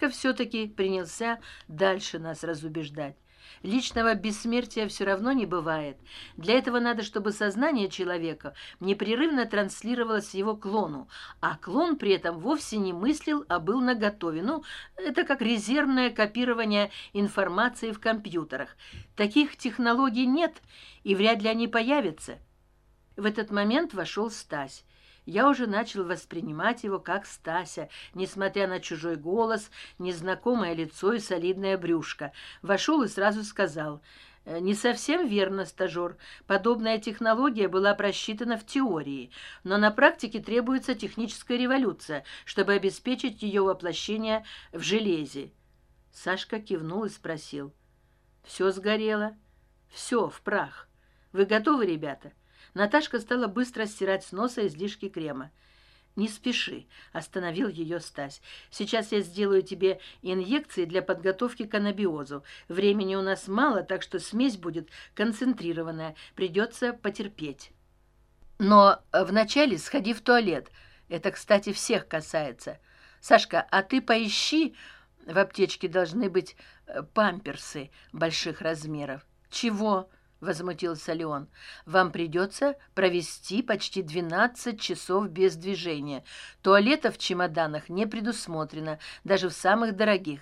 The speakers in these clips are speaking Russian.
сашка все таки принялся дальше нас разубеждать. Личного бессмертия все равно не бывает. Для этого надо чтобы сознание человека непрерывно транслировалось его клону а клон при этом вовсе не мыслил а был наготове. Ну это как резервное копирование информации в компьютерах. Таких технологий нет и вряд ли они появятся. В этот момент вошел стась я уже начал воспринимать его как стася несмотря на чужой голос незнакомое лицо и солидное брюшко. Вошел и сразу сказал «Э, не совсем верно стажер подобная технология была просчитана в теории но на практике требуется техническая революция чтобы обеспечить ее воплощение в железе сашка кивнул и спросил все сгорело? Все в прах? Вы готовы ребята наташка стала быстро стирать с носа излишки крема. Не спеши остановил ее стась. Сейчас я сделаю тебе инъекции для подготовки к анабиозу. Времени у нас мало так что смесь будет концентрированная. Придется потерпеть но вначале сходи в туалет. Это кстати всех касается. Сашка а ты поищи в аптечке должны быть э, памперсы больших размеров. Чего возмутился леон вам придется провести почти двенадцать часов без движения. Туалета в чемоданах не предусмотрено даже в самых дорогих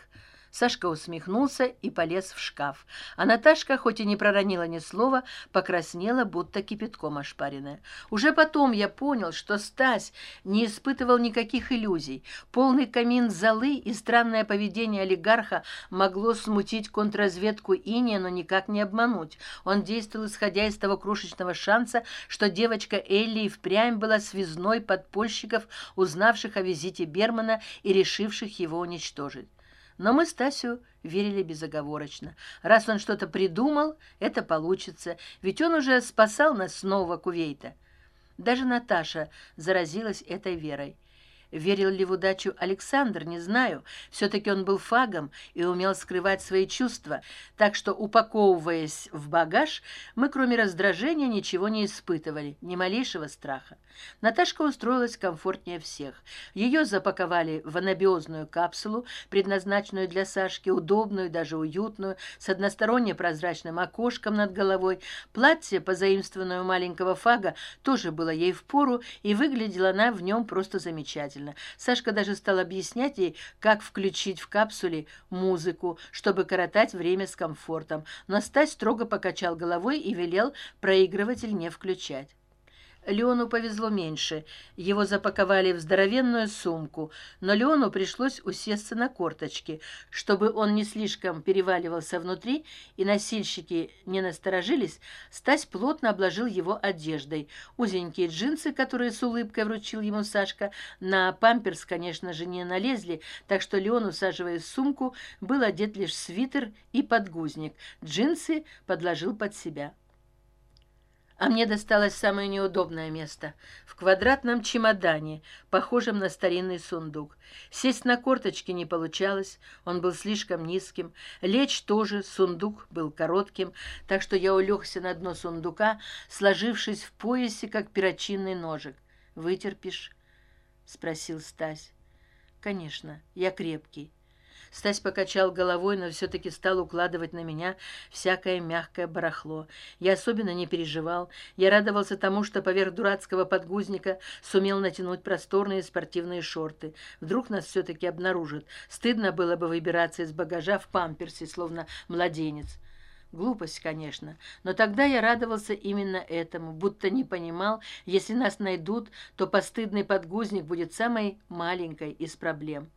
сашка усмехнулся и полез в шкаф. А наташка хоть и не проронила ни слова покраснела будто кипятком ошпаренная. Уже потом я понял что стась не испытывал никаких иллюзий. Полный камин золы и странное поведение олигарха могло смутить контрразведку иния но никак не обмануть. Он действовал исходя из того крошечного шанса что девочка элли и впрямь была связной подпольщиков узнавших о визите бермана и решивших его уничтожить но мы стасю верили безоговорочно. Раз он что то придумал это получится ведь он уже спасал нас снова кувейта. Даже наташа заразилась этой верой верил ли в удачу александр не знаю. Все таки он был фагом и умел скрывать свои чувства. Так что упаковываясь в багаж мы кроме раздражения ничего не испытывали ни малейшего страха. Наташка устроилась комфортнее всех. Ее запаковали в анабиозную капсулу предназначенную для сашки удобную даже уютную с односторонне прозрачным окошком над головой. Платье позаимствованное у маленького фага тоже было ей в пору и выглядела она в нем просто замечательно замечательно. Сашка даже стал объяснять ей как включить в капсуле музыку чтобы коротать время с комфортом. Но стась строго покачал головой и велел проигрыватель не включать леону повезло меньше. Его запаковали в здоровенную сумку но леону пришлось усесться на корточки чтобы он не слишком переваливался внутри и носильщики не насторожились стась плотно обложил его одеждой. Узенькие джинсы которые с улыбкой вручил ему сашка на памперс конечно же не налезли так что леон усаживая сумку был одет лишь свитер и подгузник. Джинсы подложил под себя а мне досталось самое неудобное место в квадратном чемодане похожем на старинный сундук. Сесть на корточки не получалось он был слишком низким. Лечь тоже сундук был коротким так что я улегся на дно сундука сложившись в поясе как перочинный ножик. Вытерпишь спросил стась. Конечно я крепкий стась покачал головой но все таки стал укладывать на меня всякое мягкое барахло. Я особенно не переживал. Я радовался тому что поверх дурацкого подгузника сумел натянуть просторные спортивные шорты. Вдруг нас все таки обнаружат. Стыдно было бы выбираться из багажа в памперсе словно младенец. Глупость конечно но тогда я радовался именно этому будто не понимал если нас найдут то постыдный подгузник будет самой маленькой из проблем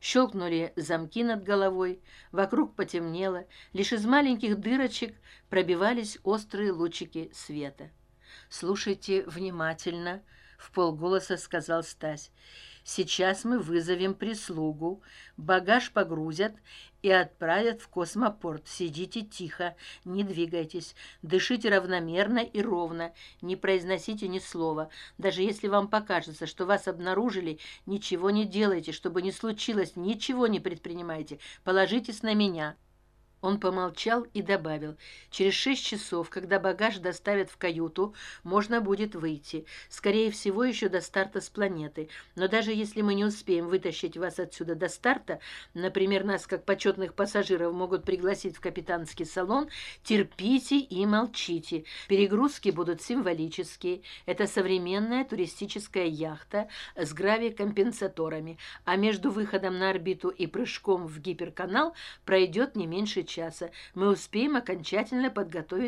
щелкнули замки над головой вокруг потемнело лишь из маленьких дырочек пробивались острые лучики света. Слушайте внимательно в полголоса сказал стась сейчас мы вызовем прислугу багаж погрузят и отправят в космопорт. Сидите тихо не двигайтесь дышите равномерно и ровно не произносите ни слова. Даже если вам покажется что вас обнаружили ничего не делайте чтобы не случилось ничего не предпринимайте. Положитесь на меня он помолчал и добавил через шесть часов когда багаж доставят в каюту можно будет выйти. Скорее всего еще до старта с планеты. Но даже если мы не успеем вытащить вас отсюда до старта например нас как почетных пассажиров могут пригласить в капитанский салон терпите и молчите. Перегрузки будут символические. Это современная туристическая яхта с гравикомпенсаторами. А между выходом на орбиту и прыжком в гиперканал пройдет не меньше часа. Мы успеем окончательно подготовить